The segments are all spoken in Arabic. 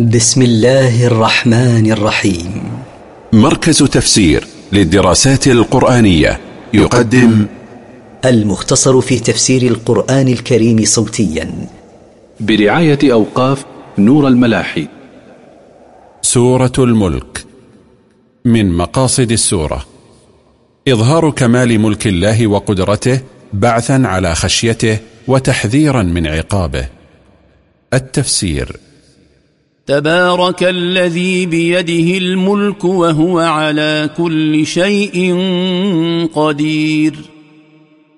بسم الله الرحمن الرحيم. مركز تفسير للدراسات القرآنية يقدم المختصر في تفسير القرآن الكريم صوتيا. برعاية أوقاف نور الملاحي. سورة الملك. من مقاصد السورة. إظهار كمال ملك الله وقدرته بعثا على خشيته وتحذيرا من عقابه. التفسير. تبارك الذي بيده الملك وهو على كل شيء قدير.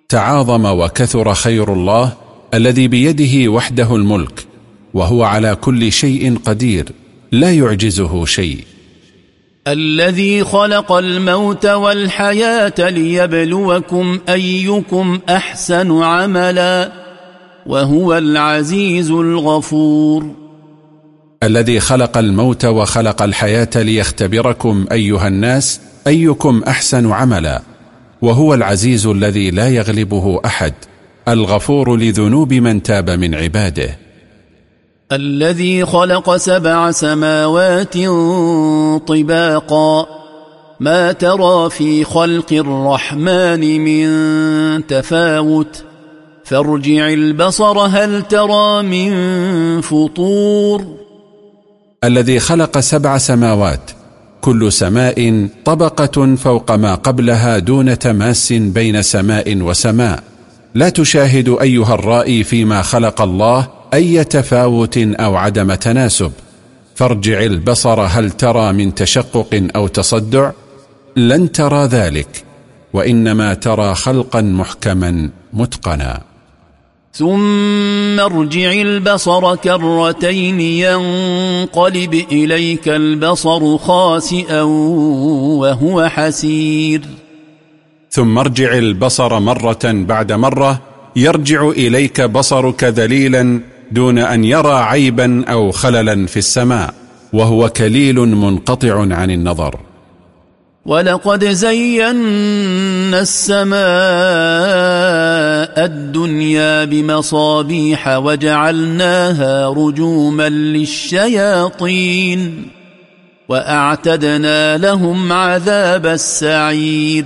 تعاظم وكثر خير الله الذي بيده وحده الملك وهو على كل شيء قدير لا يعجزه شيء. الذي خلق الموت والحياة ليبلوكم أيكم أحسن عملا وهو العزيز الغفور. الذي خلق الموت وخلق الحياة ليختبركم أيها الناس أيكم أحسن عملا. وهو العزيز الذي لا يغلبه أحد الغفور لذنوب من تاب من عباده. الذي خلق سبع سماوات طباقا. ما ترى في خلق الرحمن من تفاوت. فارجع البصر هل ترى من فطور؟ الذي خلق سبع سماوات. كل سماء طبقة فوق ما قبلها دون تماس بين سماء وسماء. لا تشاهد أيها الرائي فيما خلق الله أي تفاوت أو عدم تناسب. فارجع البصر هل ترى من تشقق أو تصدع؟ لن ترى ذلك وإنما ترى خلقا محكما متقنا. ثم ارجع البصر كرتين ينقلب إليك البصر خاسئا وهو حسير. ثم ارجع البصر مرة بعد مرة يرجع إليك بصرك ذليلا دون أن يرى عيبا أو خللا في السماء وهو كليل منقطع عن النظر. ولقد زينا السماء الدنيا بمصابيح وجعلناها رجوما للشياطين وأعتدنا لهم عذاب السعير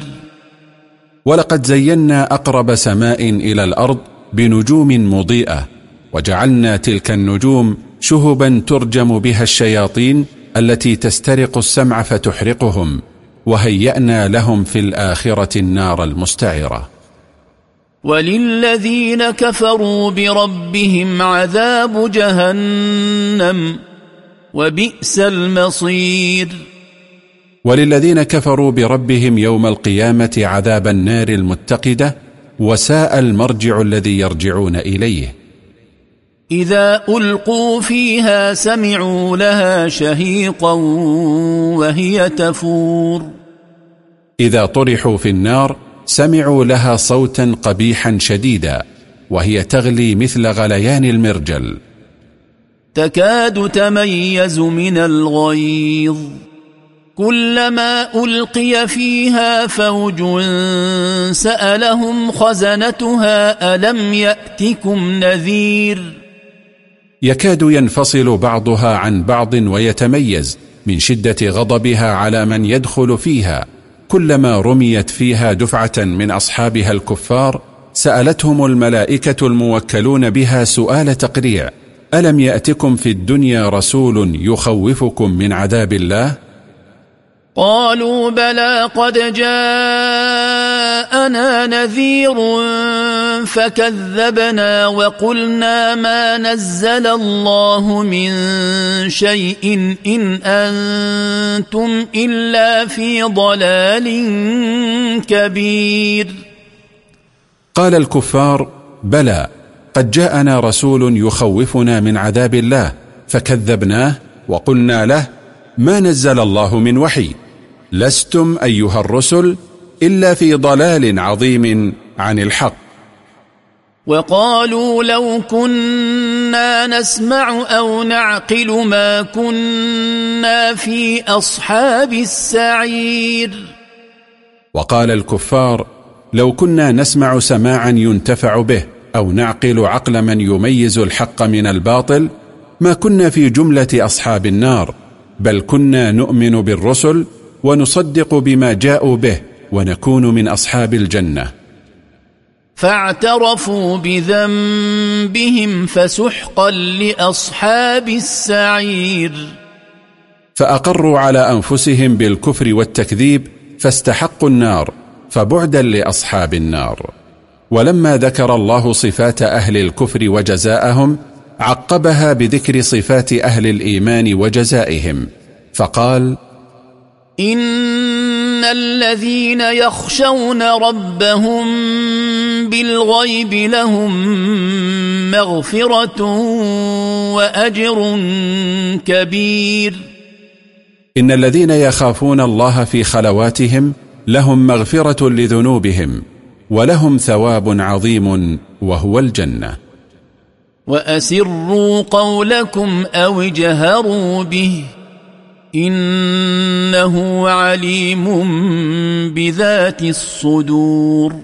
ولقد زينا أقرب سماء إلى الأرض بنجوم مضيئة وجعلنا تلك النجوم شهبا ترجم بها الشياطين التي تسترق السمع فتحرقهم وهيأنا لهم في الآخرة النار المستعرة. وللذين كفروا بربهم عذاب جهنم وبئس المصير. وللذين كفروا بربهم يوم القيامة عذاب النار المتقدة وساء المرجع الذي يرجعون إليه. إذا ألقوا فيها سمعوا لها شهيقا وهي تفور. إذا طرحوا في النار سمعوا لها صوتا قبيحا شديدا وهي تغلي مثل غليان المرجل. تكاد تميز من الغيظ. كلما ألقي فيها فوج سألهم خزنتها ألم يأتكم نذير؟ يكاد ينفصل بعضها عن بعض ويتميز من شدة غضبها على من يدخل فيها. كلما رميت فيها دفعة من أصحابها الكفار سألتهم الملائكة الموكلون بها سؤال تقريع ألم يأتكم في الدنيا رسول يخوفكم من عذاب الله؟ قالوا بلى قد جاءنا نذير فكذبنا وقلنا ما نزل الله من شيء إن أنتم إلا في ضلال كبير. قال الكفار بلى قد جاءنا رسول يخوفنا من عذاب الله فكذبناه وقلنا له ما نزل الله من وحي؟ لستم أيها الرسل إلا في ضلال عظيم عن الحق. وقالوا لو كنا نسمع أو نعقل ما كنا في أصحاب السعير. وقال الكفار لو كنا نسمع سماعا ينتفع به أو نعقل عقل من يميز الحق من الباطل ما كنا في جملة أصحاب النار بل كنا نؤمن بالرسل ونصدق بما جاءوا به ونكون من أصحاب الجنة. فاعترفوا بذنبهم فسحقا لأصحاب السعير. فأقروا على أنفسهم بالكفر والتكذيب فاستحقوا النار فبعدا لأصحاب النار. ولما ذكر الله صفات أهل الكفر وجزاءهم عقبها بذكر صفات أهل الإيمان وجزائهم فقال إن الذين يخشون ربهم بالغيب لهم مغفرة وأجر كبير. إن الذين يخافون الله في خلواتهم لهم مغفرة لذنوبهم ولهم ثواب عظيم وهو الجنة. وأسروا قولكم أو جهروا به إنه عليم بذات الصدور.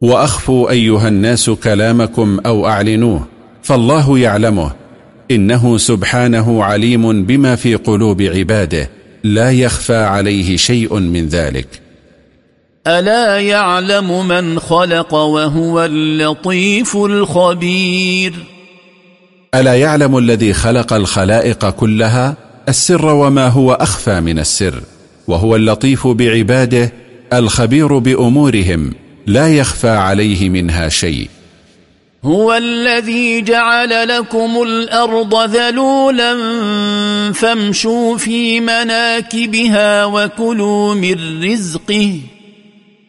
وأخفوا أيها الناس كلامكم أو أعلنوه فالله يعلمه. إنه سبحانه عليم بما في قلوب عباده لا يخفى عليه شيء من ذلك. ألا يعلم من خلق وهو اللطيف الخبير؟ ألا يعلم الذي خلق الخلائق كلها؟ السر وما هو أخفى من السر وهو اللطيف بعباده الخبير بأمورهم لا يخفى عليه منها شيء. هو الذي جعل لكم الأرض ذلولا فامشوا في مناكبها وكلوا من رزقه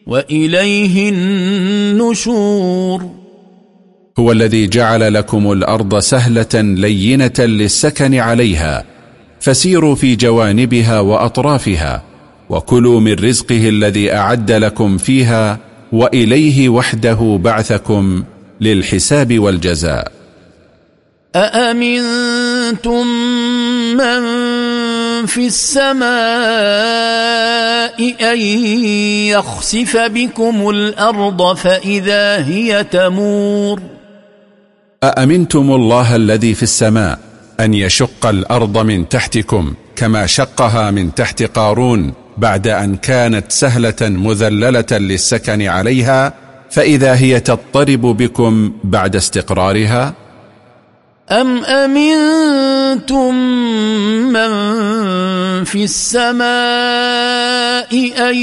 وإليه النشور. هو الذي جعل لكم الأرض سهلة لينة للسكن عليها فسيروا في جوانبها وأطرافها وكلوا من رزقه الذي أعد لكم فيها وإليه وحده بعثكم للحساب والجزاء. أأمنتم من في السماء أن يخسف بكم الأرض فإذا هي تمور؟ أأمنتم الله الذي في السماء أن يشق الأرض من تحتكم كما شقها من تحت قارون بعد أن كانت سهلة مذللة للسكن عليها فإذا هي تضطرب بكم بعد استقرارها؟ أم أمنتم من في السماء أن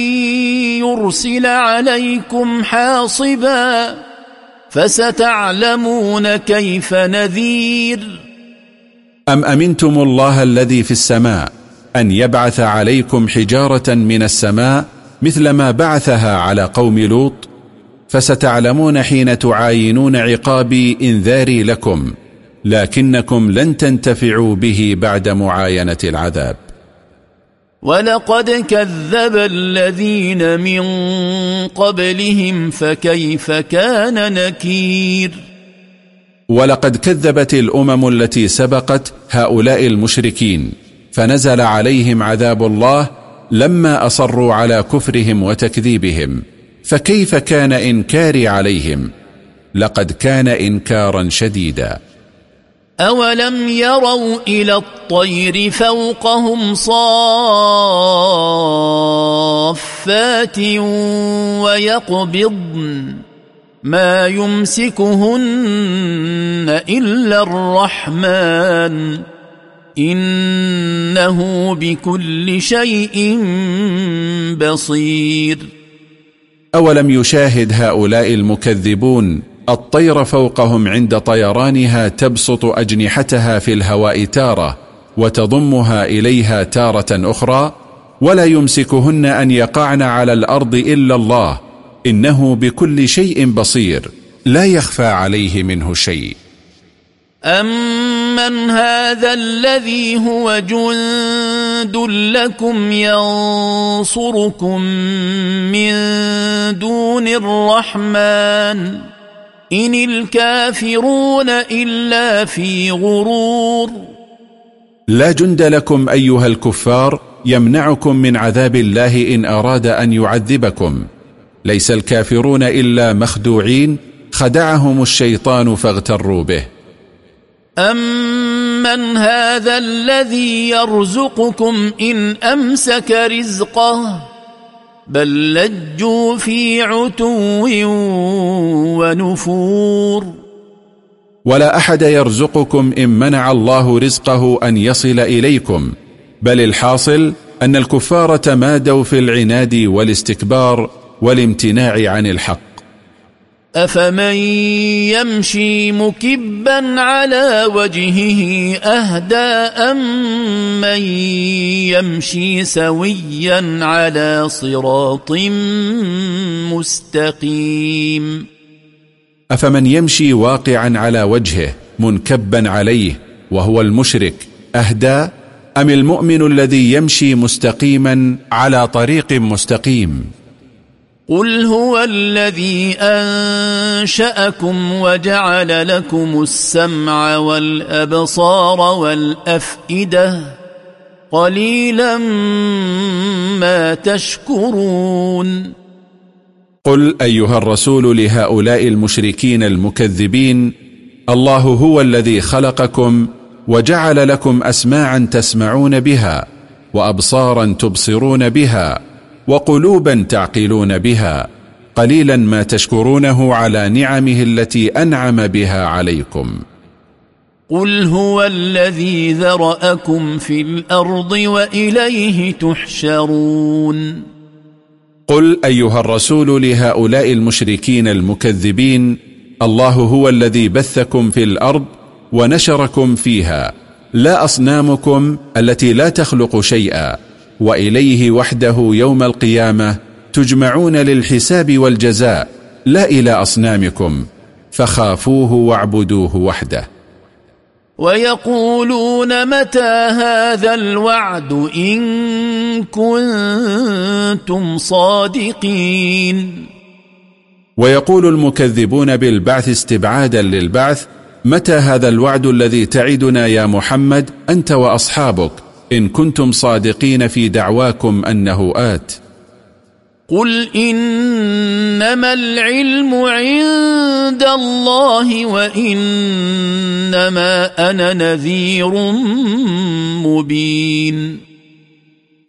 يرسل عليكم حاصبا فستعلمون كيف نذير؟ أم أمنتم الله الذي في السماء أن يبعث عليكم حجارة من السماء مثل ما بعثها على قوم لوط؟ فستعلمون حين تعاينون عقابي إنذاري لكم لكنكم لن تنتفعوا به بعد معاينة العذاب. ولقد كذب الذين من قبلهم فكيف كان نكير؟ ولقد كذبت الأمم التي سبقت هؤلاء المشركين فنزل عليهم عذاب الله لما أصروا على كفرهم وتكذيبهم فكيف كان إنكاري عليهم؟ لقد كان إنكارا شديدا. أولم يروا إلى الطير فوقهم صافات ويقبضن ما يمسكهن إلا الرحمن. إنه بكل شيء بصير. أولم يشاهد هؤلاء المكذبون الطير فوقهم عند طيرانها تبسط أجنحتها في الهواء تارة وتضمها إليها تارة أخرى ولا يمسكهن أن يقعن على الأرض إلا الله. إنه بكل شيء بصير لا يخفى عليه منه شيء. أمن هذا الذي هو جند لكم ينصركم من دون الرحمن إن الكافرون إلا في غرور. لا جند لكم أيها الكفار يمنعكم من عذاب الله إن أراد أن يعذبكم. ليس الكافرون إلا مخدوعين خدعهم الشيطان فاغتروا به. أمن هذا الذي يرزقكم إن أمسك رزقه بل لجوا في عتو ونفور. ولا أحد يرزقكم إن منع الله رزقه أن يصل إليكم بل الحاصل أن الكفار تمادوا في العناد والاستكبار والامتناع عن الحق. أفمن يمشي مكبا على وجهه أهدى أم من يمشي سويا على صراط مستقيم؟ أفمن يمشي واقعا على وجهه منكبا عليه وهو المشرك أهدى أم المؤمن الذي يمشي مستقيما على طريق مستقيم؟ قل هو الذي أنشأكم وجعل لكم السمع والأبصار والأفئدة قليلا ما تشكرون قل أيها الرسول لهؤلاء المشركين المكذبين الله هو الذي خلقكم وجعل لكم أسماعا تسمعون بها وأبصارا تبصرون بها وقلوبا تعقلون بها قليلا ما تشكرونه على نعمه التي أنعم بها عليكم. قل هو الذي ذرأكم في الأرض وإليه تحشرون. قل أيها الرسول لهؤلاء المشركين المكذبين الله هو الذي بثكم في الأرض ونشركم فيها لا أصنامكم التي لا تخلق شيئا. وإليه وحده يوم القيامة تجمعون للحساب والجزاء لا إلى أصنامكم فخافوه واعبدوه وحده. ويقولون متى هذا الوعد إن كنتم صادقين؟ ويقول المكذبون بالبعث استبعادا للبعث متى هذا الوعد الذي تعدنا يا محمد أنت وأصحابك؟ إن كنتم صادقين في دعواكم أنه آت. قل إنما العلم عند الله وإنما أنا نذير مبين.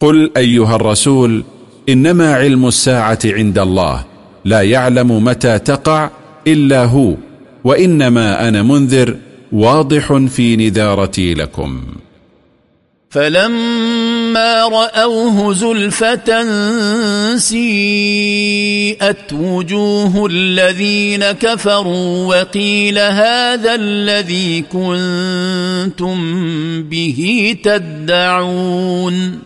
قل أيها الرسول إنما علم الساعة عند الله لا يعلم متى تقع إلا هو وإنما أنا منذر واضح في نذارتي لكم. فلما رأوه زلفة سيئت وجوه الذين كفروا وقيل هذا الذي كنتم به تدعون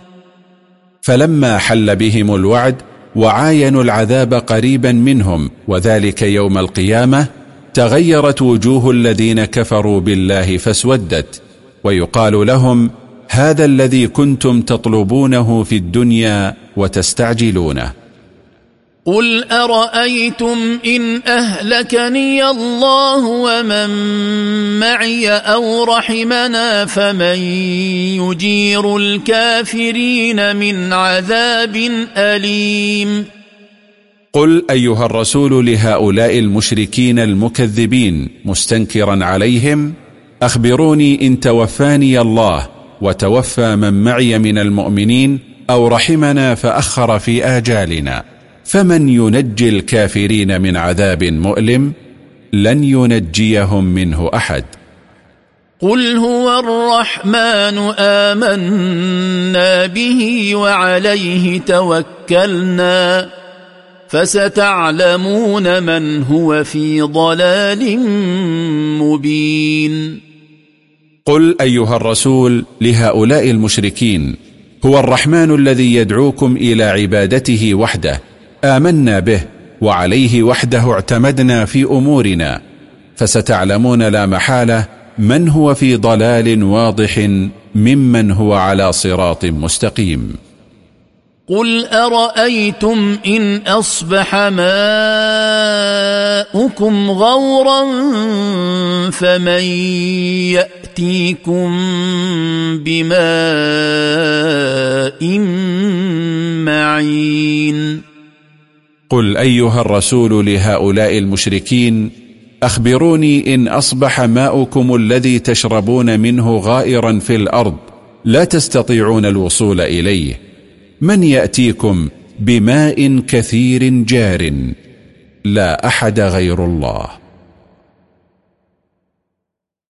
فلما حل بهم الوعد وعاينوا العذاب قريبا منهم وذلك يوم القيامة تغيرت وجوه الذين كفروا بالله فاسودت ويقال لهم هذا الذي كنتم تطلبونه في الدنيا وتستعجلونه. قل أرأيتم إن أهلكني الله ومن معي أو رحمنا فمن يجير الكافرين من عذاب أليم. قل أيها الرسول لهؤلاء المشركين المكذبين مستنكرا عليهم أخبروني إن توفاني الله وتوفى من معي من المؤمنين أو رحمنا فأخر في آجالنا. فمن ينجي الكافرين من عذاب مؤلم لن ينجيهم منه أحد. قل هو الرحمن آمنا به وعليه توكلنا فستعلمون من هو في ضلال مبين. قل أيها الرسول لهؤلاء المشركين هو الرحمن الذي يدعوكم إلى عبادته وحده آمنا به وعليه وحده اعتمدنا في أمورنا. فستعلمون لا محالة من هو في ضلال واضح ممن هو على صراط مستقيم. قل أرأيتم إن أصبح ماؤكم غورا فمن يأتيكم بماء معين قل أيها الرسول لهؤلاء المشركين أخبروني إن أصبح ماؤكم الذي تشربون منه غائرا في الأرض لا تستطيعون الوصول إليه. من يأتيكم بماء كثير جار لا أحد غير الله